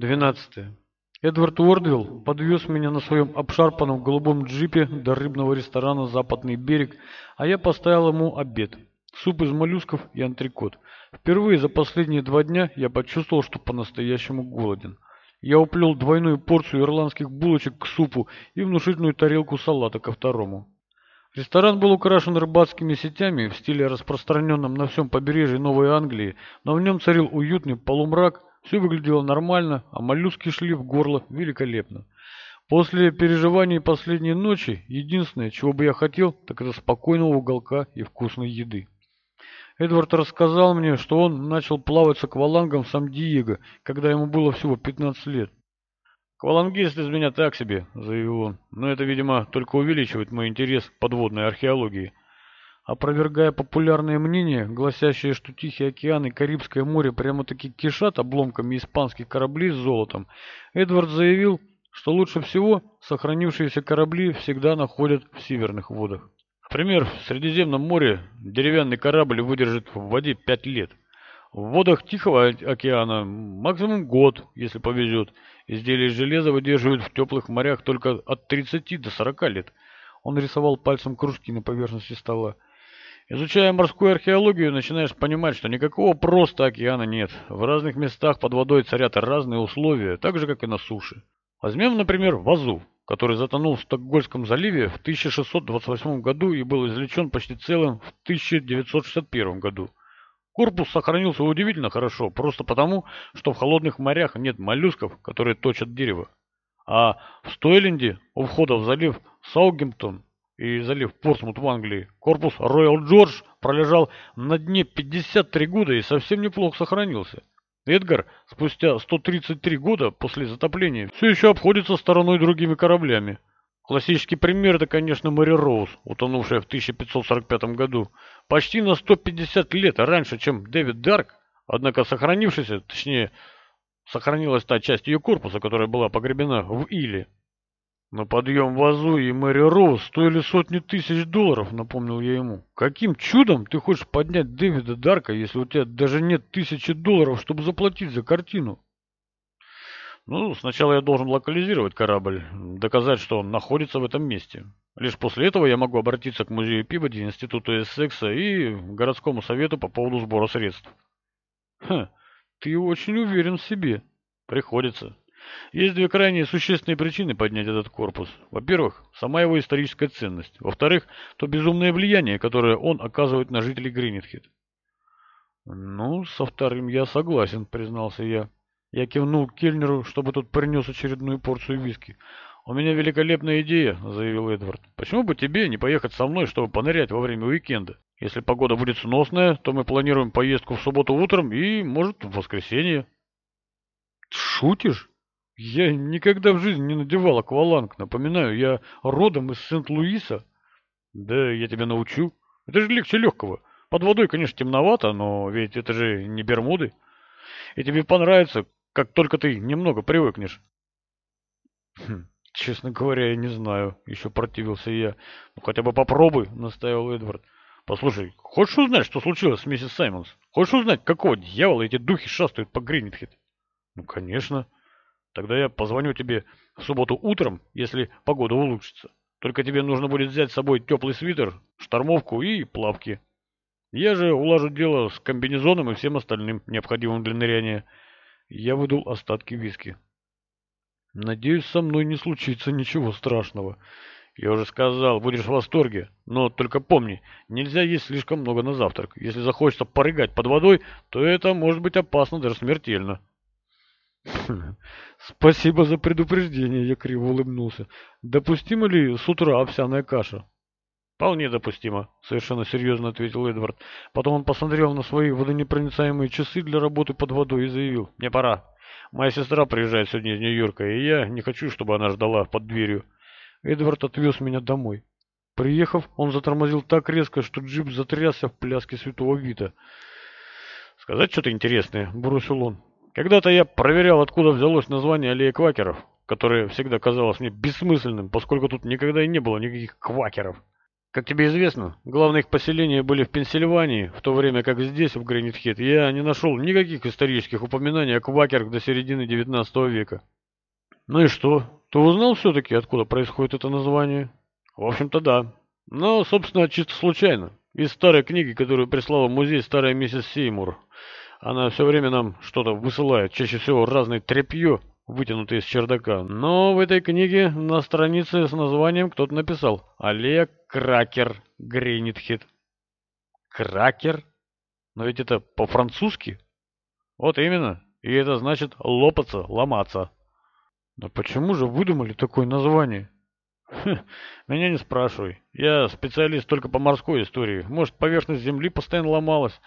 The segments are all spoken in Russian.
12. Эдвард Уордвилл подвез меня на своем обшарпанном голубом джипе до рыбного ресторана «Западный берег», а я поставил ему обед. Суп из моллюсков и антрикот. Впервые за последние два дня я почувствовал, что по-настоящему голоден. Я уплел двойную порцию ирландских булочек к супу и внушительную тарелку салата ко второму. Ресторан был украшен рыбацкими сетями в стиле распространенном на всем побережье Новой Англии, но в нем царил уютный полумрак, все выглядело нормально, а моллюски шли в горло великолепно. После переживаний последней ночи, единственное, чего бы я хотел, так это спокойного уголка и вкусной еды. Эдвард рассказал мне, что он начал плавать с аквалангом в Сан-Диего, когда ему было всего 15 лет. «Аквалангист из меня так себе», — заявил он, — «но это, видимо, только увеличивает мой интерес к подводной археологии». Опровергая популярное мнение, гласящее, что Тихий океан и Карибское море прямо-таки кишат обломками испанских кораблей с золотом, Эдвард заявил, что лучше всего сохранившиеся корабли всегда находят в северных водах. Например, в Средиземном море деревянный корабль выдержит в воде 5 лет. В водах Тихого океана максимум год, если повезет. Изделия из железа выдерживают в теплых морях только от 30 до 40 лет. Он рисовал пальцем кружки на поверхности стола. Изучая морскую археологию, начинаешь понимать, что никакого просто океана нет. В разных местах под водой царят разные условия, так же, как и на суше. Возьмем, например, Вазу, который затонул в Стокгольском заливе в 1628 году и был извлечен почти целым в 1961 году. Корпус сохранился удивительно хорошо, просто потому, что в холодных морях нет моллюсков, которые точат дерево. А в Стойленде, у входа в залив Саугемптон, и залив Портсмут в Англии, корпус Royal George пролежал на дне 53 года и совсем неплохо сохранился. Эдгар спустя 133 года после затопления все еще обходится стороной другими кораблями. Классический пример это, конечно, Мэри Роуз, утонувшая в 1545 году, почти на 150 лет раньше, чем Дэвид Дарк, однако сохранившаяся, точнее, сохранилась та часть ее корпуса, которая была погребена в Иле. На подъем вазу и Мэри Роуз стоили сотни тысяч долларов, напомнил я ему. Каким чудом ты хочешь поднять Дэвида Дарка, если у тебя даже нет тысячи долларов, чтобы заплатить за картину? Ну, сначала я должен локализировать корабль, доказать, что он находится в этом месте. Лишь после этого я могу обратиться к музею Пибоди, Институту Эссекса и городскому совету по поводу сбора средств. Ха, ты очень уверен в себе. Приходится. Есть две крайне существенные причины поднять этот корпус. Во-первых, сама его историческая ценность. Во-вторых, то безумное влияние, которое он оказывает на жителей Гринитхед. «Ну, со вторым я согласен», — признался я. Я кивнул Кельнеру, чтобы тот принес очередную порцию виски. «У меня великолепная идея», — заявил Эдвард. «Почему бы тебе не поехать со мной, чтобы понырять во время уикенда? Если погода будет сносная, то мы планируем поездку в субботу утром и, может, в воскресенье». «Шутишь?» Я никогда в жизни не надевал акваланг. Напоминаю, я родом из Сент-Луиса. Да, я тебя научу. Это же легче легкого. Под водой, конечно, темновато, но ведь это же не Бермуды. И тебе понравится, как только ты немного привыкнешь. Хм, честно говоря, я не знаю. Еще противился я. Ну хотя бы попробуй, настаивал Эдвард. Послушай, хочешь узнать, что случилось с миссис Саймонс? Хочешь узнать, какого дьявола эти духи шастают по Гринитхед? Ну, конечно. Тогда я позвоню тебе в субботу утром, если погода улучшится. Только тебе нужно будет взять с собой теплый свитер, штормовку и плавки. Я же улажу дело с комбинезоном и всем остальным необходимым для ныряния. Я выдул остатки виски. Надеюсь, со мной не случится ничего страшного. Я уже сказал, будешь в восторге. Но только помни, нельзя есть слишком много на завтрак. Если захочется порыгать под водой, то это может быть опасно, даже смертельно. Спасибо за предупреждение, я криво улыбнулся. Допустимо ли с утра овсяная каша? Вполне допустимо, совершенно серьезно ответил Эдвард. Потом он посмотрел на свои водонепроницаемые часы для работы под водой и заявил. Мне пора. Моя сестра приезжает сегодня из Нью-Йорка, и я не хочу, чтобы она ждала под дверью. Эдвард отвез меня домой. Приехав, он затормозил так резко, что джип затрясся в пляске святого Вита. «Сказать что-то интересное?» — бросил он. Когда-то я проверял, откуда взялось название аллеи квакеров, которое всегда казалось мне бессмысленным, поскольку тут никогда и не было никаких квакеров. Как тебе известно, главные их поселения были в Пенсильвании, в то время как здесь, в Гринитхит, я не нашел никаких исторических упоминаний о квакерах до середины XIX века. Ну и что? Ты узнал все-таки, откуда происходит это название? В общем-то, да. Но, собственно, чисто случайно. Из старой книги, которую прислала музей старая миссис Сеймур. Она все время нам что-то высылает, чаще всего разное тряпье, вытянутое из чердака. Но в этой книге на странице с названием кто-то написал «Аллея Кракер Гринитхит». Кракер? Но ведь это по-французски. Вот именно. И это значит лопаться, ломаться. Да почему же выдумали такое название? Хм, меня не спрашивай. Я специалист только по морской истории. Может, поверхность земли постоянно ломалась.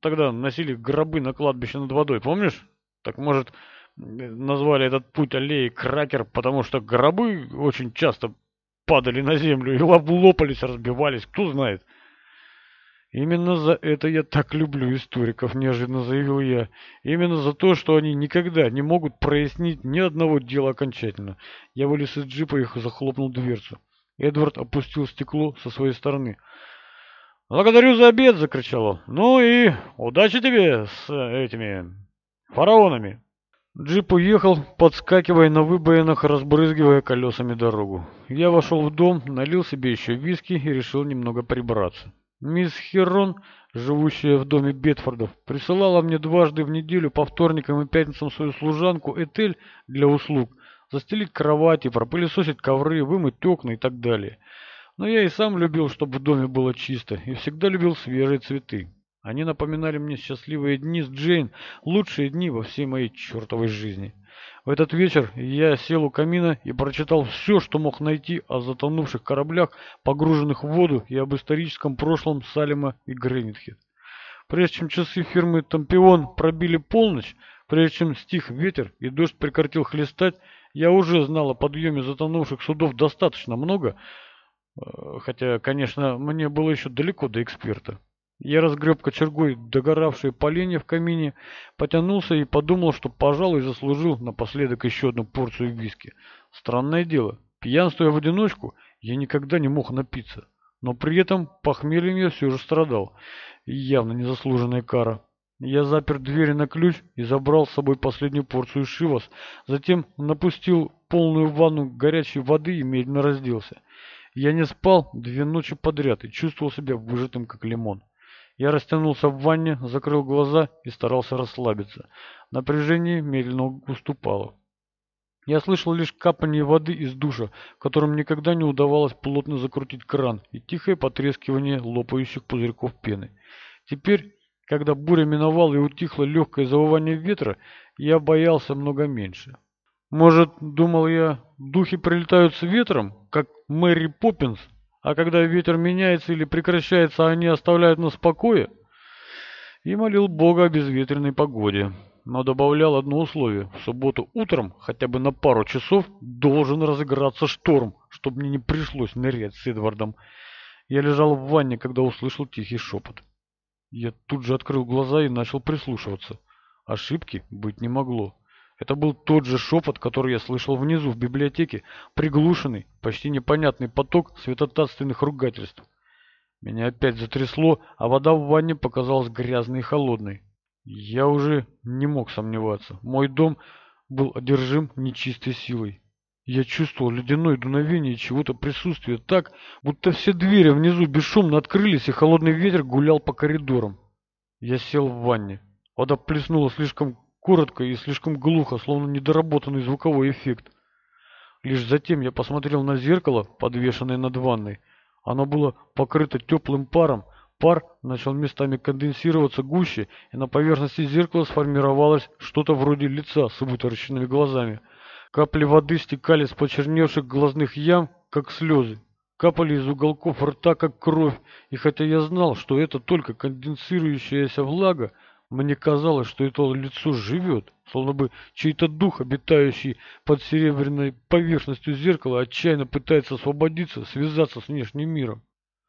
Тогда носили гробы на кладбище над водой, помнишь? Так может, назвали этот путь аллеей Кракер, потому что гробы очень часто падали на землю и лопались, разбивались, кто знает. Именно за это я так люблю историков, неожиданно заявил я. Именно за то, что они никогда не могут прояснить ни одного дела окончательно. Я вылез из джипа и захлопнул дверцу. Эдвард опустил стекло со своей стороны. «Благодарю за обед!» — закричал он. «Ну и удачи тебе с этими фараонами!» Джип уехал, подскакивая на выбоинах, разбрызгивая колесами дорогу. Я вошел в дом, налил себе еще виски и решил немного прибраться. Мисс Херрон, живущая в доме Бетфордов, присылала мне дважды в неделю по вторникам и пятницам свою служанку Этель для услуг, застелить кровати, пропылесосить ковры, вымыть окна и так далее. Но я и сам любил, чтобы в доме было чисто, и всегда любил свежие цветы. Они напоминали мне счастливые дни с Джейн, лучшие дни во всей моей чертовой жизни. В этот вечер я сел у камина и прочитал все, что мог найти о затонувших кораблях, погруженных в воду, и об историческом прошлом Салема и Гренитхед. Прежде чем часы фирмы «Тампион» пробили полночь, прежде чем стих ветер и дождь прекратил хлестать, я уже знал о подъеме затонувших судов достаточно много, хотя, конечно, мне было еще далеко до эксперта. Я разгреб кочергой догоравшие поленья в камине, потянулся и подумал, что, пожалуй, заслужил напоследок еще одну порцию виски. Странное дело, пьянствуя в одиночку, я никогда не мог напиться. Но при этом похмельем я все же страдал. явно незаслуженная кара. Я запер двери на ключ и забрал с собой последнюю порцию шивас, затем напустил полную ванну горячей воды и медленно разделся. Я не спал две ночи подряд и чувствовал себя выжатым как лимон. Я растянулся в ванне, закрыл глаза и старался расслабиться. Напряжение медленно уступало. Я слышал лишь капание воды из душа, которым никогда не удавалось плотно закрутить кран, и тихое потрескивание лопающих пузырьков пены. Теперь, когда буря миновала и утихло легкое завывание ветра, я боялся много меньше. Может, думал я, духи прилетают с ветром, как Мэри Поппинс а когда ветер меняется или прекращается, они оставляют нас в покое? И молил Бога о безветренной погоде. Но добавлял одно условие. В субботу утром, хотя бы на пару часов, должен разыграться шторм, чтобы мне не пришлось нырять с Эдвардом. Я лежал в ванне, когда услышал тихий шепот. Я тут же открыл глаза и начал прислушиваться. Ошибки быть не могло. Это был тот же шепот, который я слышал внизу в библиотеке, приглушенный, почти непонятный поток светотатственных ругательств. Меня опять затрясло, а вода в ванне показалась грязной и холодной. Я уже не мог сомневаться. Мой дом был одержим нечистой силой. Я чувствовал ледяное дуновение чего-то присутствия так, будто все двери внизу бесшумно открылись, и холодный ветер гулял по коридорам. Я сел в ванне. Вода плеснула слишком коротко и слишком глухо, словно недоработанный звуковой эффект. Лишь затем я посмотрел на зеркало, подвешенное над ванной. Оно было покрыто теплым паром. Пар начал местами конденсироваться гуще, и на поверхности зеркала сформировалось что-то вроде лица с вытаращенными глазами. Капли воды стекали с почерневших глазных ям, как слезы. Капали из уголков рта, как кровь, и хотя я знал, что это только конденсирующаяся влага, мне казалось, что это лицо живет, словно бы чей-то дух, обитающий под серебряной поверхностью зеркала, отчаянно пытается освободиться, связаться с внешним миром.